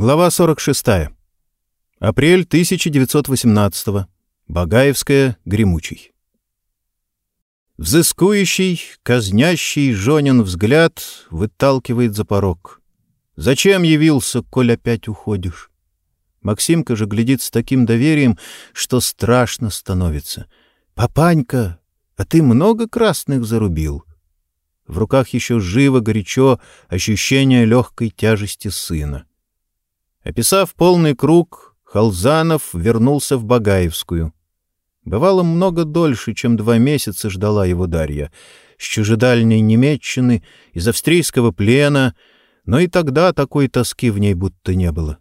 Глава 46. Апрель 1918. Багаевская, Гремучий. Взыскующий, казнящий Жонин взгляд выталкивает за порог. «Зачем явился, коль опять уходишь?» Максимка же глядит с таким доверием, что страшно становится. «Папанька, а ты много красных зарубил?» В руках еще живо, горячо ощущение легкой тяжести сына. Описав полный круг, Халзанов вернулся в Багаевскую. Бывало много дольше, чем два месяца ждала его Дарья. С чужедальней Немеччины, из австрийского плена, но и тогда такой тоски в ней будто не было.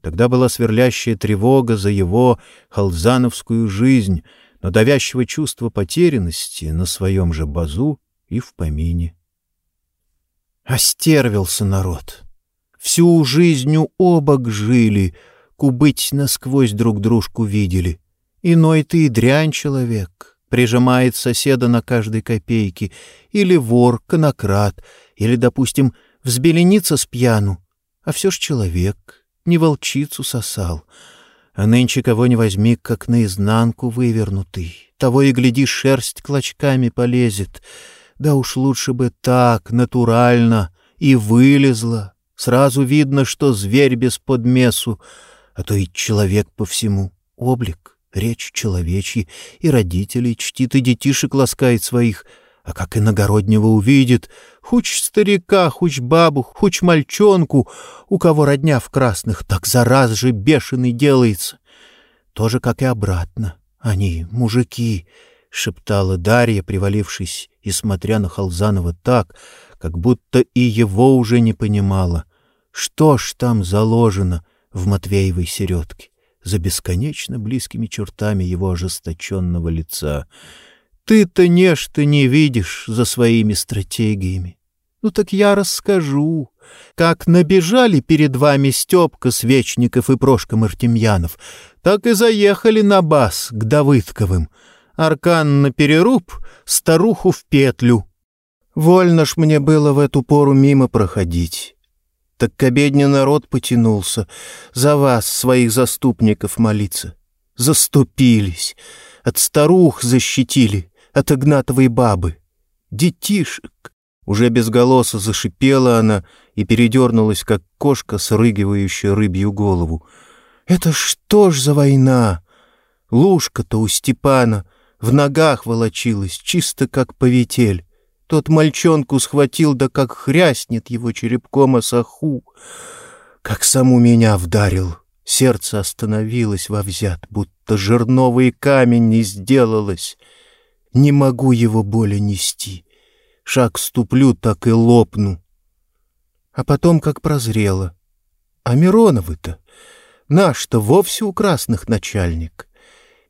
Тогда была сверлящая тревога за его халзановскую жизнь, но давящего чувства потерянности на своем же базу и в помине. Остервился народ. Всю жизнью обок жили, кубыть насквозь друг дружку видели. Иной ты и дрянь человек, прижимает соседа на каждой копейке, или вор, конократ, или, допустим, взбеленится с пьяну, а все ж человек, не волчицу сосал. А нынче кого не возьми, как наизнанку вывернутый, того и гляди, шерсть клочками полезет — да уж лучше бы так, натурально, и вылезла. Сразу видно, что зверь без подмесу, а то и человек по всему. Облик, речь человечьи, и родителей чтит, и детишек ласкает своих, а как иногороднего увидит, хуч старика, хуч бабу, хуч мальчонку, у кого родня в красных, так зараз же бешеный делается. Тоже как и обратно. Они, мужики, — шептала Дарья, привалившись и смотря на Халзанова так, как будто и его уже не понимала. Что ж там заложено в Матвеевой середке за бесконечно близкими чертами его ожесточенного лица? Ты-то нечто не видишь за своими стратегиями. Ну так я расскажу, как набежали перед вами Степка Свечников и Прошка Мартемьянов, так и заехали на бас к Давыдковым — аркан на переруб, старуху в петлю. Вольно ж мне было в эту пору мимо проходить. Так к обедне народ потянулся, за вас, своих заступников, молиться. Заступились, от старух защитили, от Игнатовой бабы. Детишек. Уже без голоса зашипела она и передернулась, как кошка, срыгивающая рыбью голову. «Это что ж за война? Лужка-то у Степана в ногах волочилась, чисто как повитель. Тот мальчонку схватил, да как хряснет его черепком о саху. Как саму меня вдарил. Сердце остановилось во взят, будто жерновый камень не сделалось. Не могу его боли нести. Шаг ступлю, так и лопну. А потом как прозрело. А Мироновы-то, наш-то вовсе у красных начальник.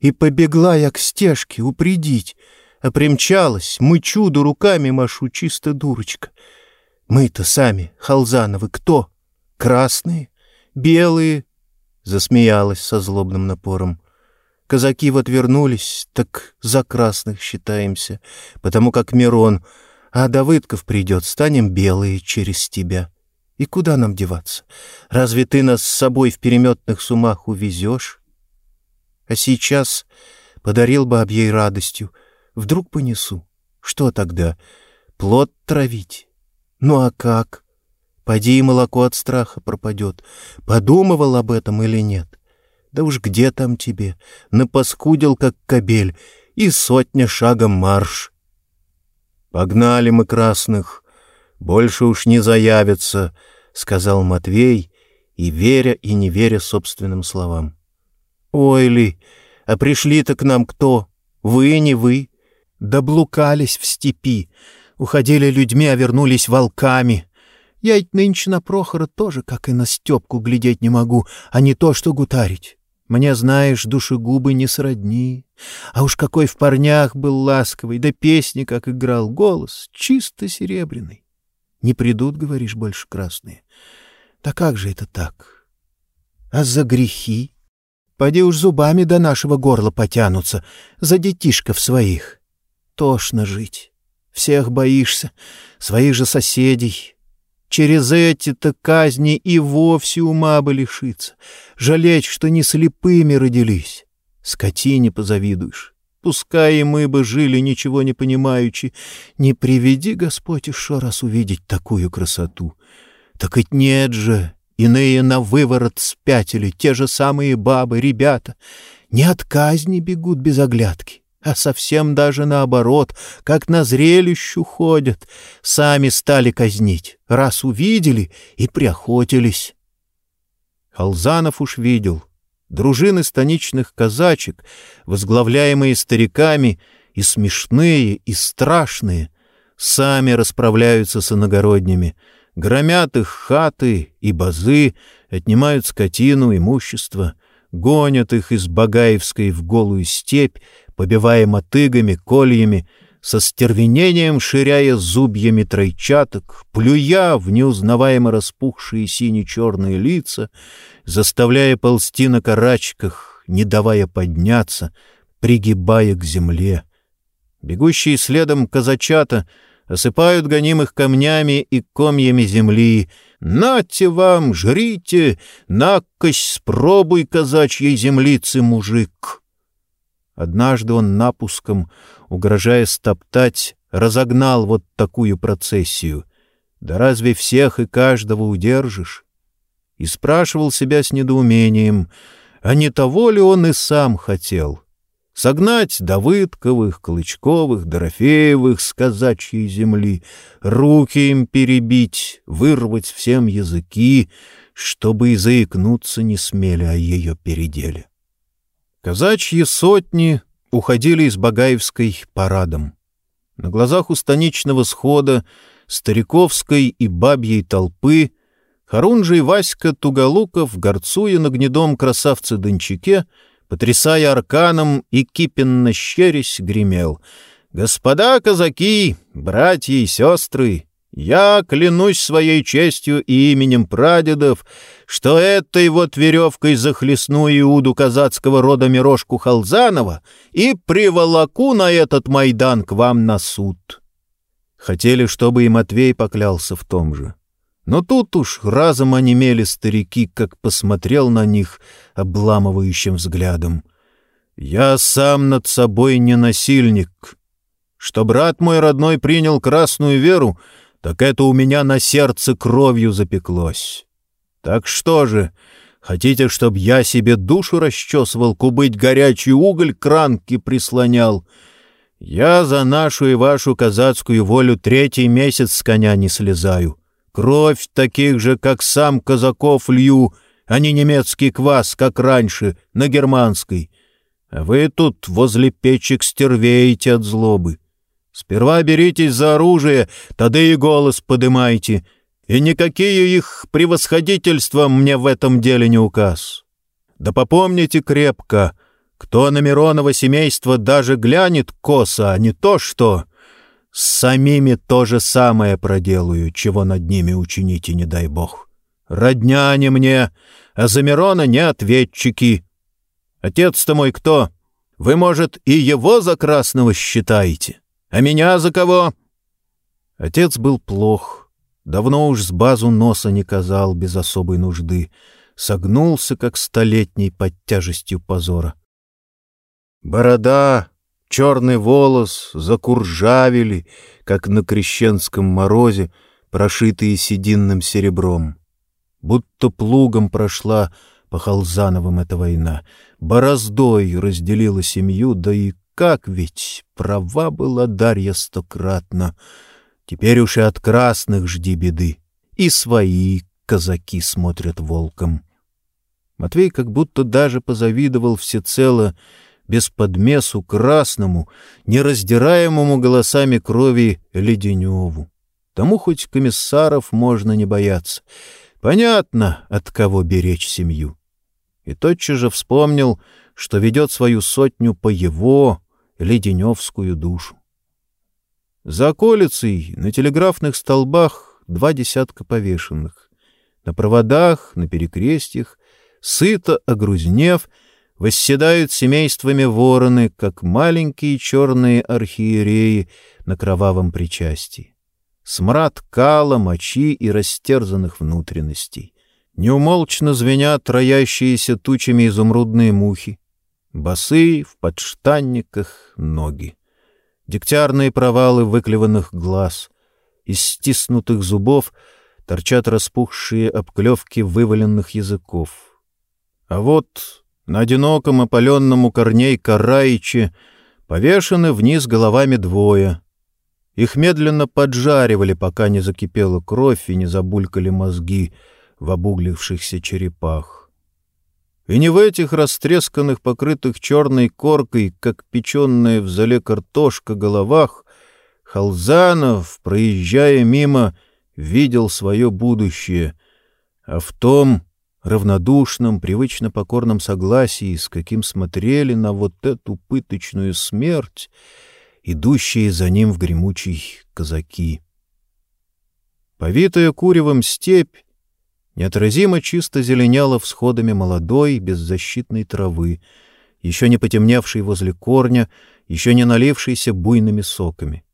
И побегла я к стежке упредить, а примчалась, мы чудо руками машу, чисто дурочка. Мы-то сами, Халзановы, кто? Красные? Белые? Засмеялась со злобным напором. Казаки вот вернулись, так за красных считаемся, потому как Мирон, а Давыдков придет, станем белые через тебя. И куда нам деваться? Разве ты нас с собой в переметных сумах увезешь? А сейчас подарил бы об ей радостью. Вдруг понесу. Что тогда? Плод травить? Ну а как? Поди и молоко от страха пропадет. Подумывал об этом или нет? Да уж где там тебе? Напаскудил, как кобель, и сотня шагом марш. Погнали мы красных, больше уж не заявятся, — сказал Матвей, и веря и не веря собственным словам. Ой ли, а пришли-то к нам кто? Вы, не вы? Да блукались в степи, уходили людьми, а вернулись волками. Я ведь нынче на Прохора тоже, как и на Степку, глядеть не могу, а не то, что гутарить. Мне, знаешь, душегубы не сродни. А уж какой в парнях был ласковый, да песни, как играл, голос чисто серебряный. Не придут, говоришь, больше красные. Да как же это так? А за грехи? Поди уж зубами до нашего горла потянутся, за детишков своих. Тошно жить. Всех боишься, своих же соседей. Через эти-то казни и вовсе ума бы лишиться. Жалеть, что не слепыми родились. Скотине позавидуешь. Пускай и мы бы жили, ничего не понимаючи. Не приведи, Господь, еще раз увидеть такую красоту. Так ведь нет же, иные на выворот спятили, те же самые бабы, ребята. Не от казни бегут без оглядки, а совсем даже наоборот, как на зрелищу ходят. Сами стали казнить, раз увидели и приохотились. Халзанов уж видел — дружины станичных казачек, возглавляемые стариками, и смешные, и страшные, сами расправляются с иногородними, громят их хаты и базы, отнимают скотину, имущество, гонят их из Багаевской в голую степь, побивая мотыгами, кольями, со стервенением ширяя зубьями тройчаток, плюя в неузнаваемо распухшие сине-черные лица, заставляя ползти на карачках, не давая подняться, пригибая к земле. Бегущие следом казачата осыпают гонимых камнями и комьями земли. «Нате вам, жрите! Накось спробуй казачьей землицы, мужик!» Однажды он напуском, угрожая стоптать, разогнал вот такую процессию. Да разве всех и каждого удержишь? И спрашивал себя с недоумением, а не того ли он и сам хотел? Согнать Давыдковых, Клычковых, Дорофеевых с казачьей земли, руки им перебить, вырвать всем языки, чтобы и заикнуться не смели о ее переделе. Казачьи сотни уходили из Багаевской парадом. На глазах у станичного схода, стариковской и бабьей толпы Харунжи и Васька Туголуков, горцуя на гнедом красавце-дончаке, потрясая арканом и кипенно щерясь, гремел. «Господа казаки, братья и сестры, я клянусь своей честью и именем прадедов, что этой вот веревкой захлестну Иуду казацкого рода Мирошку Халзанова и приволоку на этот Майдан к вам на суд. Хотели, чтобы и Матвей поклялся в том же. Но тут уж разом онемели старики, как посмотрел на них обламывающим взглядом. «Я сам над собой не насильник. Что брат мой родной принял красную веру — так это у меня на сердце кровью запеклось. Так что же, хотите, чтоб я себе душу расчесывал, кубыть горячий уголь к ранке прислонял? Я за нашу и вашу казацкую волю третий месяц с коня не слезаю. Кровь таких же, как сам казаков, лью, а не немецкий квас, как раньше, на германской. А вы тут возле печек стервеете от злобы. Сперва беритесь за оружие, тогда и голос подымайте, и никакие их превосходительства мне в этом деле не указ. Да попомните крепко, кто на Миронова семейство даже глянет косо, а не то что... С самими то же самое проделаю, чего над ними учините, не дай бог. Родня не мне, а за Мирона не ответчики. Отец-то мой кто? Вы, может, и его за красного считаете?» А меня за кого?» Отец был плох. Давно уж с базу носа не казал без особой нужды. Согнулся, как столетний, под тяжестью позора. Борода, черный волос закуржавили, как на крещенском морозе, прошитые сединным серебром. Будто плугом прошла по Халзановым эта война, бороздой разделила семью, да и как ведь права была Дарья стократно. Теперь уж и от красных жди беды. И свои казаки смотрят волком. Матвей как будто даже позавидовал всецело без подмесу красному, нераздираемому голосами крови Леденеву. Тому хоть комиссаров можно не бояться. Понятно, от кого беречь семью. И тотчас же вспомнил, что ведет свою сотню по его, леденевскую душу. За околицей на телеграфных столбах два десятка повешенных. На проводах, на перекрестьях, сыто огрузнев, восседают семействами вороны, как маленькие черные архиереи на кровавом причастии. смрад кала, мочи и растерзанных внутренностей. Неумолчно звенят роящиеся тучами изумрудные мухи. Босые, в подштанниках, ноги. Дегтярные провалы выклеванных глаз. Из стиснутых зубов торчат распухшие обклевки вываленных языков. А вот на одиноком опаленном у корней караиче повешены вниз головами двое. Их медленно поджаривали, пока не закипела кровь и не забулькали мозги в обуглившихся черепах. И не в этих растресканных, покрытых черной коркой, как печеная в зале картошка, головах, Халзанов, проезжая мимо, видел свое будущее, а в том равнодушном, привычно покорном согласии, с каким смотрели на вот эту пыточную смерть, идущие за ним в гремучий казаки. Повитая куревом степь неотразимо чисто зеленела всходами молодой, беззащитной травы, еще не потемневшей возле корня, еще не налившейся буйными соками.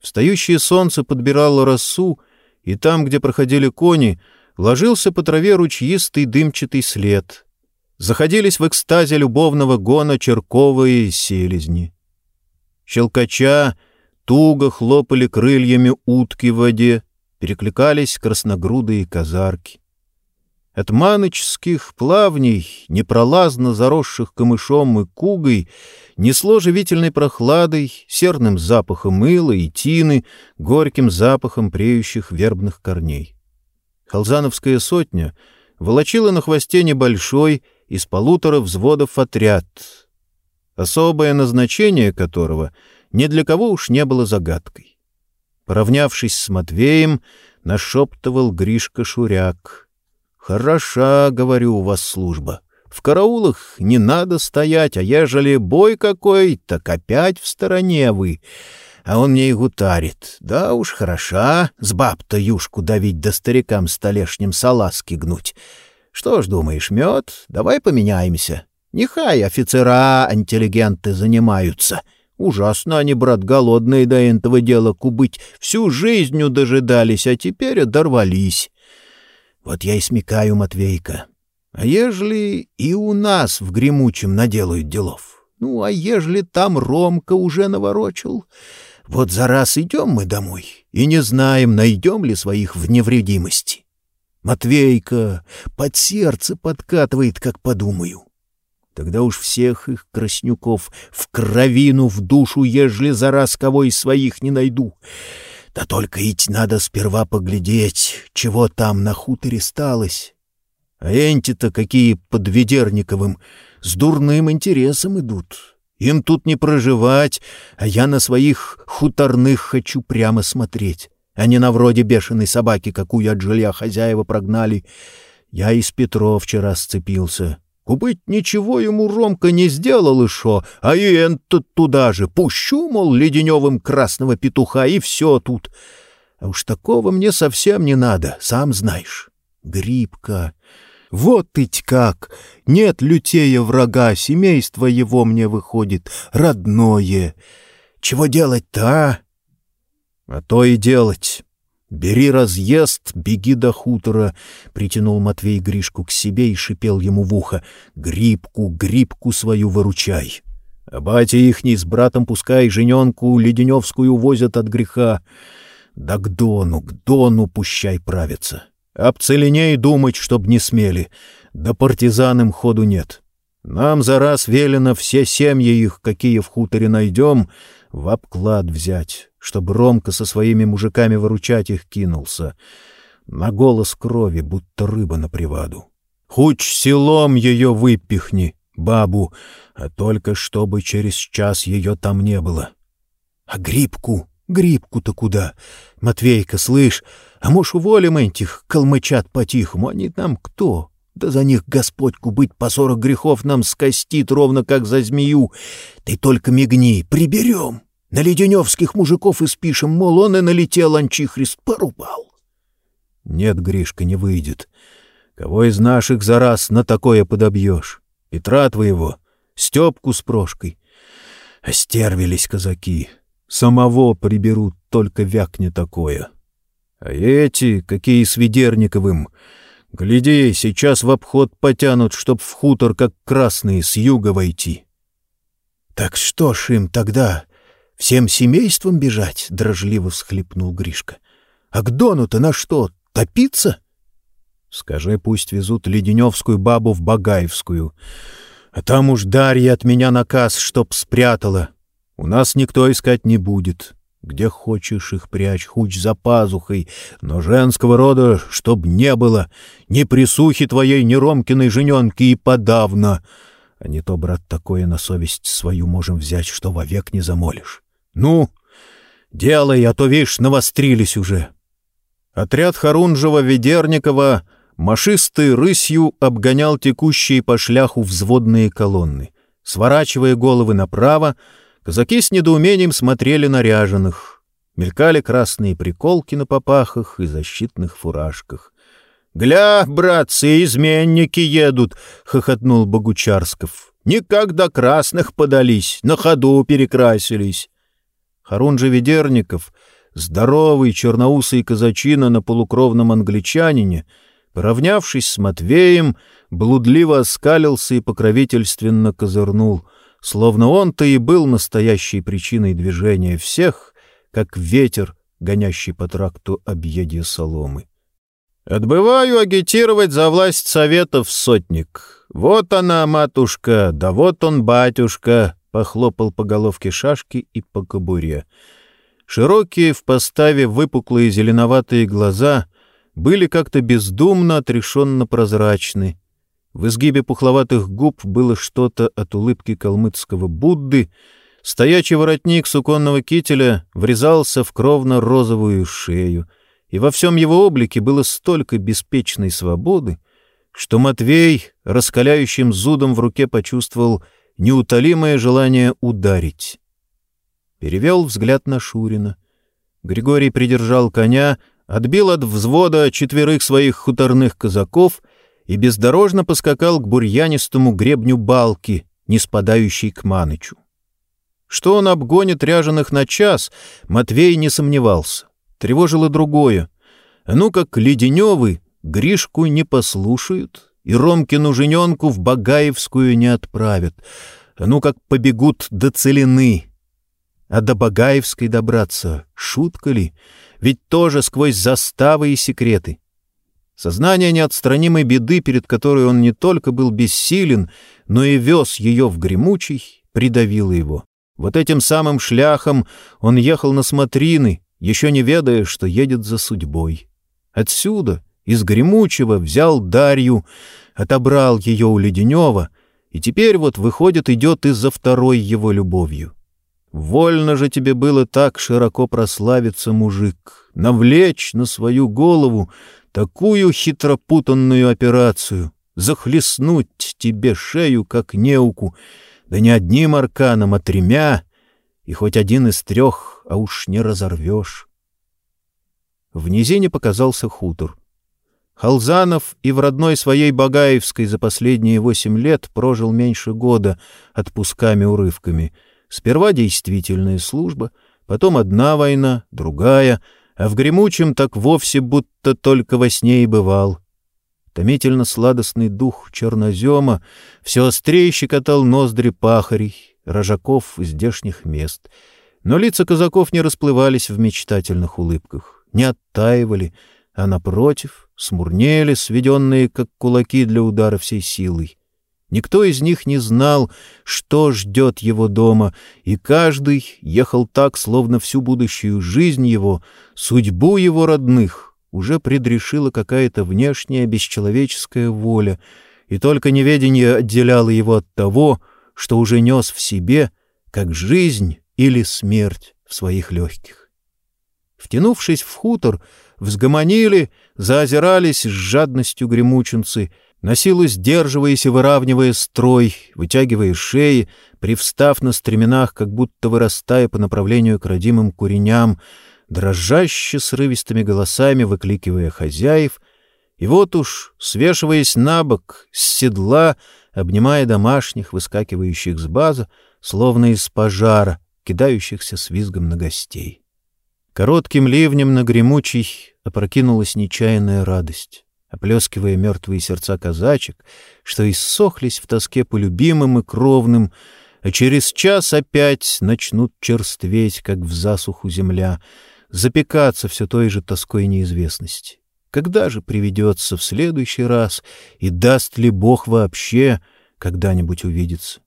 Встающее солнце подбирало росу, и там, где проходили кони, ложился по траве ручьистый дымчатый след. Заходились в экстазе любовного гона черковые селезни. Щелкача туго хлопали крыльями утки в воде, перекликались красногрудые казарки. От маночских плавней, непролазно заросших камышом и кугой, несло живительной прохладой, серным запахом мыла и тины, горьким запахом преющих вербных корней. Халзановская сотня волочила на хвосте небольшой из полутора взводов отряд, особое назначение которого ни для кого уж не было загадкой. Поравнявшись с Матвеем, нашептывал Гришка Шуряк — «Хороша, — говорю, — у вас служба. В караулах не надо стоять, а ежели бой какой, так опять в стороне вы». А он мне и гутарит. Да уж, хороша, с баб-то юшку давить да старикам столешним салазки гнуть. Что ж, думаешь, мед? Давай поменяемся. Нехай офицера, интеллигенты занимаются. Ужасно они, брат, голодные до этого дела кубыть. Всю жизнью дожидались, а теперь одорвались. Вот я и смекаю, Матвейка. А ежели и у нас в гремучем наделают делов? Ну, а ежели там Ромка уже наворочил? Вот за раз идем мы домой и не знаем, найдем ли своих в невредимости. Матвейка под сердце подкатывает, как подумаю. Тогда уж всех их краснюков в кровину, в душу, ежели за раз кого из своих не найду. Да только идти надо сперва поглядеть, чего там на хуторе сталось. А энти-то какие под Ведерниковым с дурным интересом идут. Им тут не проживать, а я на своих хуторных хочу прямо смотреть, а не на вроде бешеной собаки, какую от жилья хозяева прогнали. Я из Петров вчера сцепился. Купить ничего ему Ромка не сделал еще, а и этот туда же. Пущу, мол, леденевым красного петуха, и все тут. А уж такого мне совсем не надо, сам знаешь. Грибка. Вот ведь как! Нет лютея врага, семейство его мне выходит, родное. Чего делать-то, а? А то и делать. «Бери разъезд, беги до хутора!» — притянул Матвей Гришку к себе и шипел ему в ухо. «Грибку, грибку свою выручай! А батя ихний с братом пускай жененку Леденевскую возят от греха. Да к Дону, к Дону пущай правится. Об целеней думать, чтоб не смели. Да партизанам ходу нет. Нам за раз велено все семьи их, какие в хуторе найдем, в обклад взять» чтобы Ромка со своими мужиками выручать их кинулся. На голос крови, будто рыба на приваду. Хоть селом ее выпихни, бабу, а только чтобы через час ее там не было. А грибку, грибку-то куда? Матвейка, слышь, а можешь уволим этих калмычат по-тихому, они там кто? Да за них Господьку быть по сорок грехов нам скостит, ровно как за змею. Ты только мигни, приберем. На леденевских мужиков испишем, мол, он и налетел, анчихрист, порубал. Нет, Гришка, не выйдет. Кого из наших за раз на такое подобьешь? Петра твоего, Степку с Прошкой. Остервились казаки. Самого приберут, только вякне такое. А эти, какие с Ведерниковым, гляди, сейчас в обход потянут, чтоб в хутор, как красные, с юга войти. — Так что ж им тогда, всем семейством бежать? — дрожливо всхлипнул Гришка. — А к Дону-то на что, топиться? — Скажи, пусть везут Леденевскую бабу в Багаевскую. А там уж Дарья от меня наказ, чтоб спрятала. У нас никто искать не будет. Где хочешь их прячь, хуч за пазухой, но женского рода чтоб не было, ни присухи твоей, ни Ромкиной жененки и подавно. А не то, брат, такое на совесть свою можем взять, что вовек не замолишь. Ну, делай, а то, видишь, навострились уже. Отряд Харунжева-Ведерникова машистой рысью обгонял текущие по шляху взводные колонны. Сворачивая головы направо, казаки с недоумением смотрели на ряженых. Мелькали красные приколки на попахах и защитных фуражках. «Гля, братцы, изменники едут!» — хохотнул Богучарсков. «Никогда красных подались, на ходу перекрасились». Харун Ведерников, здоровый черноусый казачина на полукровном англичанине, поравнявшись с Матвеем, блудливо оскалился и покровительственно козырнул, словно он-то и был настоящей причиной движения всех, как ветер, гонящий по тракту объедья соломы. Отбываю агитировать за власть советов, сотник. Вот она, матушка, да вот он, батюшка, — похлопал по головке шашки и по кобуре. Широкие в поставе выпуклые зеленоватые глаза были как-то бездумно отрешенно прозрачны. В изгибе пухловатых губ было что-то от улыбки калмыцкого Будды, стоячий воротник суконного кителя врезался в кровно-розовую шею — и во всем его облике было столько беспечной свободы, что Матвей, раскаляющим зудом в руке, почувствовал неутолимое желание ударить. Перевел взгляд на Шурина. Григорий придержал коня, отбил от взвода четверых своих хуторных казаков и бездорожно поскакал к бурьянистому гребню балки, не спадающей к Манычу. Что он обгонит ряженых на час, Матвей не сомневался. Тревожило другое. А ну как Леденевы Гришку не послушают и Ромкину жененку в Багаевскую не отправят. Ну как побегут до целины. А до Багаевской добраться — шутка ли? Ведь тоже сквозь заставы и секреты. Сознание неотстранимой беды, перед которой он не только был бессилен, но и вез ее в гремучий, придавило его. Вот этим самым шляхом он ехал на смотрины, еще не ведая, что едет за судьбой. Отсюда, из Гремучего, взял Дарью, отобрал ее у Леденева, и теперь вот, выходит, идет и за второй его любовью. Вольно же тебе было так широко прославиться, мужик, навлечь на свою голову такую хитропутанную операцию, захлестнуть тебе шею, как неуку, да не одним арканом, а тремя, и хоть один из трех, а уж не разорвешь. В низине показался хутор. Халзанов и в родной своей Багаевской за последние восемь лет прожил меньше года отпусками-урывками. Сперва действительная служба, потом одна война, другая, а в гремучем так вовсе будто только во сне и бывал. Томительно-сладостный дух чернозема все острее щекотал ноздри пахарей, рожаков здешних мест. Но лица казаков не расплывались в мечтательных улыбках, не оттаивали, а, напротив, смурнели, сведенные, как кулаки для удара всей силой. Никто из них не знал, что ждет его дома, и каждый ехал так, словно всю будущую жизнь его, судьбу его родных уже предрешила какая-то внешняя бесчеловеческая воля, и только неведение отделяло его от того, что уже нес в себе, как жизнь или смерть в своих легких. Втянувшись в хутор, взгомонили, заозирались с жадностью гремучинцы, на силу сдерживаясь и выравнивая строй, вытягивая шеи, привстав на стременах, как будто вырастая по направлению к родимым куреням, дрожаще срывистыми голосами выкликивая хозяев, и вот уж, свешиваясь на бок, с седла, обнимая домашних, выскакивающих с база, словно из пожара, кидающихся с визгом на гостей. Коротким ливнем на гремучий опрокинулась нечаянная радость, оплескивая мертвые сердца казачек, что иссохлись в тоске по любимым и кровным, а через час опять начнут черстветь, как в засуху земля, запекаться все той же тоской неизвестности. Когда же приведется в следующий раз, и даст ли Бог вообще когда-нибудь увидеться?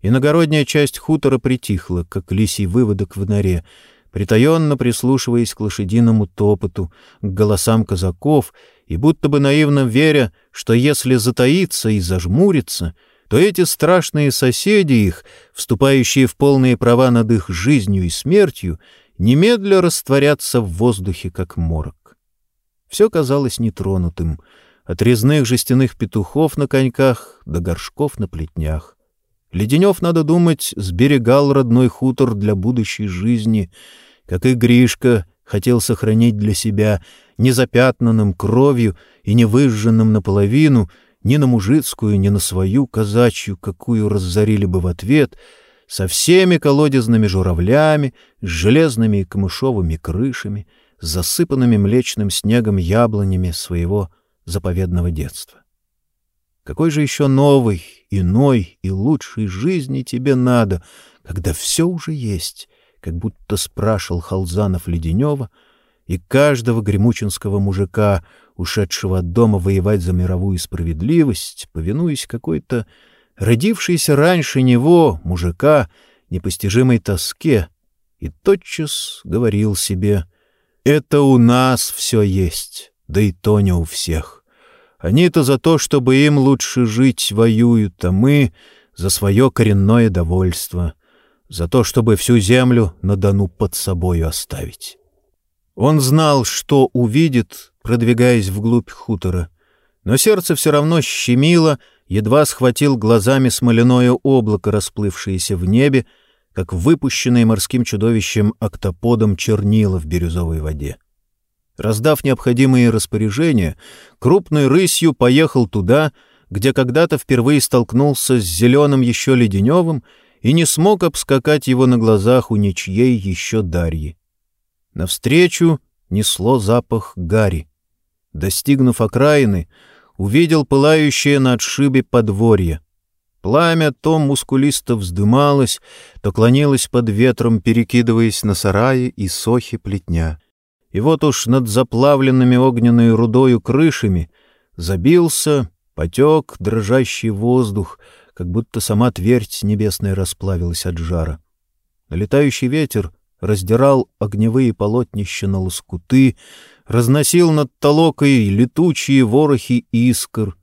Иногородняя часть хутора притихла, как лисий выводок в норе, притаенно прислушиваясь к лошадиному топоту, к голосам казаков и будто бы наивно веря, что если затаиться и зажмуриться, то эти страшные соседи их, вступающие в полные права над их жизнью и смертью, немедля растворятся в воздухе, как морок. Все казалось нетронутым, от резных жестяных петухов на коньках до горшков на плетнях. Леденев, надо думать, сберегал родной хутор для будущей жизни, как и Гришка хотел сохранить для себя незапятнанным кровью и не выжженным наполовину ни на мужицкую, ни на свою казачью, какую разорили бы в ответ, со всеми колодезными журавлями, с железными и камышовыми крышами, с засыпанными млечным снегом яблонями своего заповедного детства. Какой же еще новый, иной и лучшей жизни тебе надо, когда все уже есть, как будто спрашивал Халзанов Леденева и каждого гремучинского мужика, ушедшего от дома воевать за мировую справедливость, повинуясь какой-то родившейся раньше него, мужика, непостижимой тоске, и тотчас говорил себе «Это у нас все есть, да и то не у всех». Они-то за то, чтобы им лучше жить, воюют, а мы — за свое коренное довольство, за то, чтобы всю землю на Дону под собою оставить. Он знал, что увидит, продвигаясь вглубь хутора, но сердце все равно щемило, едва схватил глазами смоляное облако, расплывшееся в небе, как выпущенное морским чудовищем октоподом чернила в бирюзовой воде. Раздав необходимые распоряжения, крупной рысью поехал туда, где когда-то впервые столкнулся с зеленым еще Леденевым и не смог обскакать его на глазах у ничьей еще Дарьи. Навстречу несло запах гари. Достигнув окраины, увидел пылающее на отшибе подворье. Пламя то мускулисто вздымалось, то клонилось под ветром, перекидываясь на сараи и сохи плетня и вот уж над заплавленными огненной рудою крышами забился, потек дрожащий воздух, как будто сама твердь небесная расплавилась от жара. Налетающий ветер раздирал огневые полотнища на лоскуты, разносил над толокой летучие ворохи искр.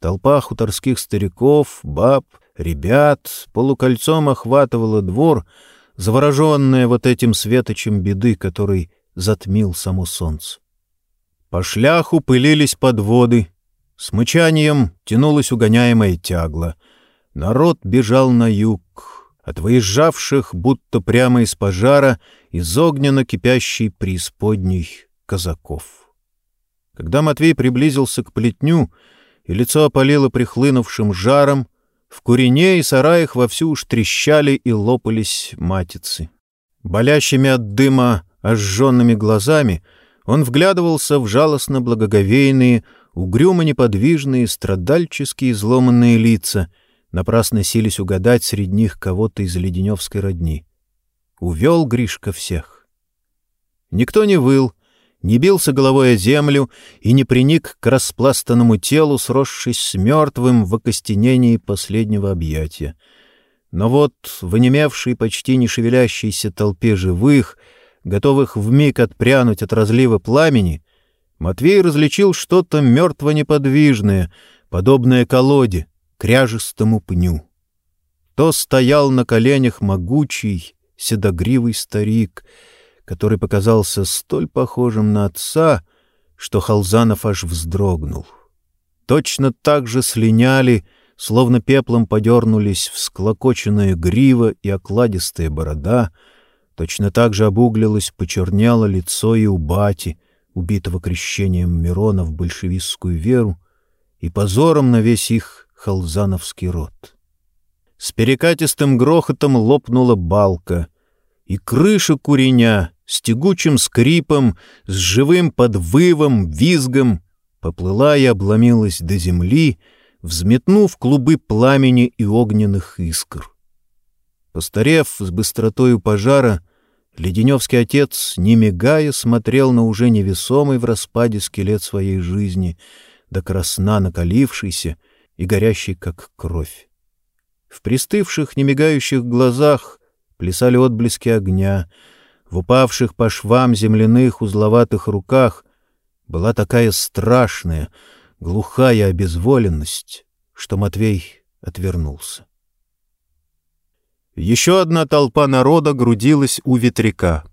Толпа хуторских стариков, баб, ребят полукольцом охватывала двор, завороженная вот этим светочем беды, который затмил само солнце. По шляху пылились подводы, с мычанием тянулась угоняемая тягла. Народ бежал на юг, от выезжавших, будто прямо из пожара, из огненно кипящей преисподней казаков. Когда Матвей приблизился к плетню, и лицо опалило прихлынувшим жаром, в курине и сараях вовсю уж трещали и лопались матицы. Болящими от дыма ожженными глазами он вглядывался в жалостно благоговейные, угрюмо-неподвижные, страдальческие изломанные лица, напрасно сились угадать среди них кого-то из леденевской родни. Увел Гришка всех. Никто не выл, не бился головой о землю и не приник к распластанному телу, сросшись с мертвым в окостенении последнего объятия. Но вот в почти не шевелящейся толпе живых — готовых вмиг отпрянуть от разлива пламени, Матвей различил что-то мертво-неподвижное, подобное колоде, кряжестому пню. То стоял на коленях могучий, седогривый старик, который показался столь похожим на отца, что Халзанов аж вздрогнул. Точно так же слиняли, словно пеплом подернулись всклокоченная грива и окладистая борода — Точно так же обуглилось, почерняло лицо и у бати, убитого крещением Мирона в большевистскую веру, и позором на весь их халзановский род. С перекатистым грохотом лопнула балка, и крыша куреня, с тягучим скрипом, с живым подвывом, визгом, поплыла и обломилась до земли, взметнув клубы пламени и огненных искр. Постарев с быстротою пожара, Леденевский отец, не мигая, смотрел на уже невесомый в распаде скелет своей жизни, до красна накалившийся и горящий, как кровь. В пристывших, немигающих глазах плясали отблески огня, в упавших по швам земляных узловатых руках была такая страшная, глухая обезволенность, что Матвей отвернулся. Еще одна толпа народа грудилась у ветряка.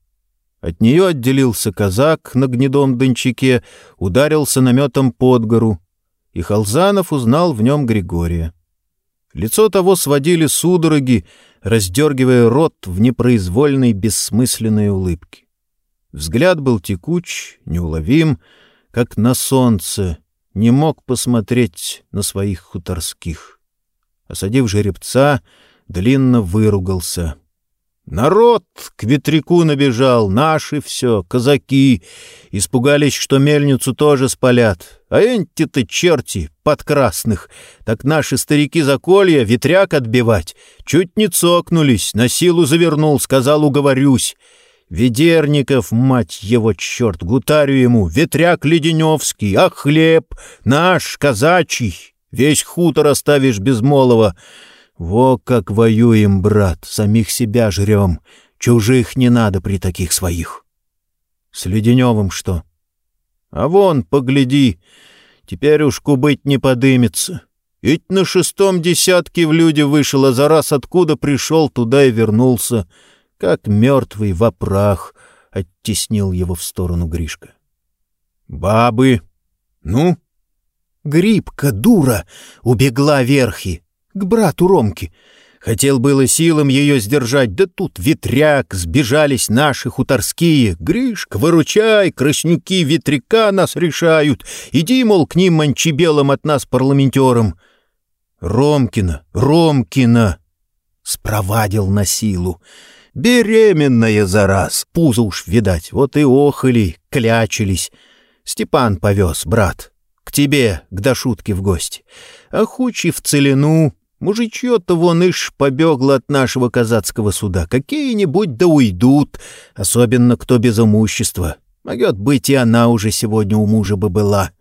От нее отделился казак на гнедом дончаке, ударился наметом под гору, и Халзанов узнал в нем Григория. Лицо того сводили судороги, раздергивая рот в непроизвольной бессмысленной улыбке. Взгляд был текуч, неуловим, как на солнце, не мог посмотреть на своих хуторских. Осадив жеребца, длинно выругался. Народ к ветряку набежал, наши все, казаки. Испугались, что мельницу тоже спалят. А эти-то черти, под красных. Так наши старики за колья ветряк отбивать. Чуть не цокнулись, на силу завернул, сказал, уговорюсь. Ведерников, мать его, черт, гутарю ему, ветряк Леденевский, а хлеб наш, казачий, весь хутор оставишь без. Во как воюем, брат, самих себя жрем. Чужих не надо при таких своих. С Леденевым что? А вон, погляди, теперь уж кубыть не подымется. Ведь на шестом десятке в люди вышел, а за раз откуда пришел, туда и вернулся. Как мертвый во прах, оттеснил его в сторону Гришка. Бабы! Ну? Грибка, дура, убегла верхи к брату Ромки. Хотел было силам ее сдержать, да тут ветряк, сбежались наши хуторские. Гришка, выручай, краснюки ветряка нас решают. Иди, мол, к ним манчебелом от нас парламентерам. Ромкина, Ромкина! Спровадил на силу. Беременная за раз, пузо уж видать, вот и охали, клячились. Степан повез, брат, к тебе, к Дашутке в гости. А хучи в целину, Мужичье-то вон ишь побегло от нашего казацкого суда. Какие-нибудь да уйдут, особенно кто без имущества. Могет быть, и она уже сегодня у мужа бы была.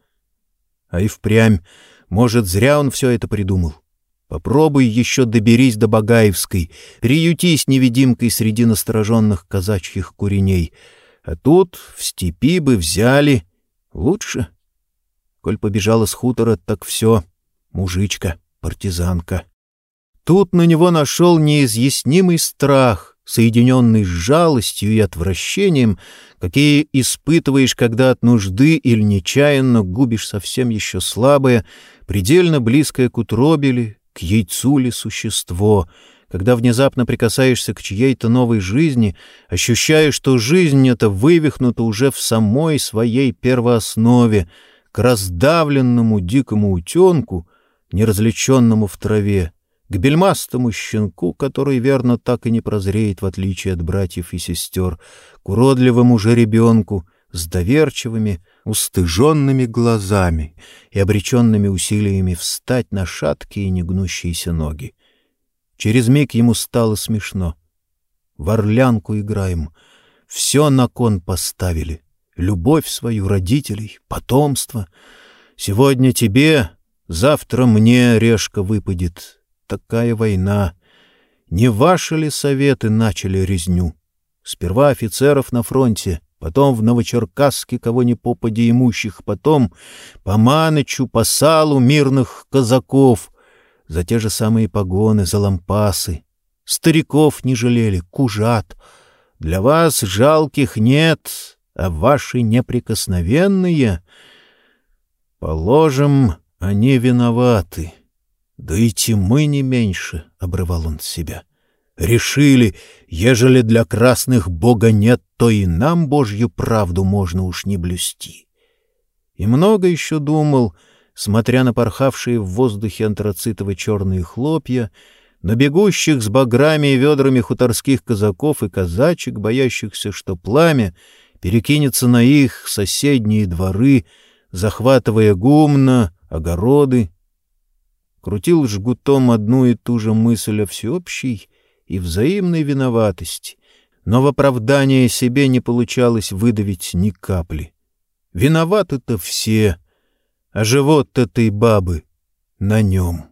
А и впрямь, может, зря он все это придумал. Попробуй еще доберись до Багаевской, приютись невидимкой среди настороженных казачьих куреней. А тут в степи бы взяли. Лучше. Коль побежала с хутора, так все. Мужичка, партизанка. Тут на него нашел неизъяснимый страх, соединенный с жалостью и отвращением, какие испытываешь, когда от нужды или нечаянно губишь совсем еще слабое, предельно близкое к утробе к яйцу ли существо, когда внезапно прикасаешься к чьей-то новой жизни, ощущая, что жизнь эта вывихнута уже в самой своей первооснове, к раздавленному дикому утенку, неразличенному в траве, к бельмастому щенку, который, верно, так и не прозреет, в отличие от братьев и сестер, к уродливому же ребенку с доверчивыми, устыженными глазами и обреченными усилиями встать на шаткие негнущиеся ноги. Через миг ему стало смешно. В орлянку играем. Все на кон поставили. Любовь свою, родителей, потомство. Сегодня тебе, завтра мне решка выпадет такая война? Не ваши ли советы начали резню? Сперва офицеров на фронте, потом в Новочеркасске кого ни попади имущих, потом по Манычу, по Салу мирных казаков, за те же самые погоны, за лампасы. Стариков не жалели, кужат. Для вас жалких нет, а ваши неприкосновенные... Положим, они виноваты. Да и мы не меньше, — обрывал он себя. Решили, ежели для красных Бога нет, то и нам Божью правду можно уж не блюсти. И много еще думал, смотря на порхавшие в воздухе антрацитово-черные хлопья, на бегущих с баграми и ведрами хуторских казаков и казачек, боящихся, что пламя перекинется на их соседние дворы, захватывая гумно, огороды. Крутил жгутом одну и ту же мысль о всеобщей и взаимной виноватости, но в оправдание себе не получалось выдавить ни капли. Виноваты-то все, а живот этой бабы на нем.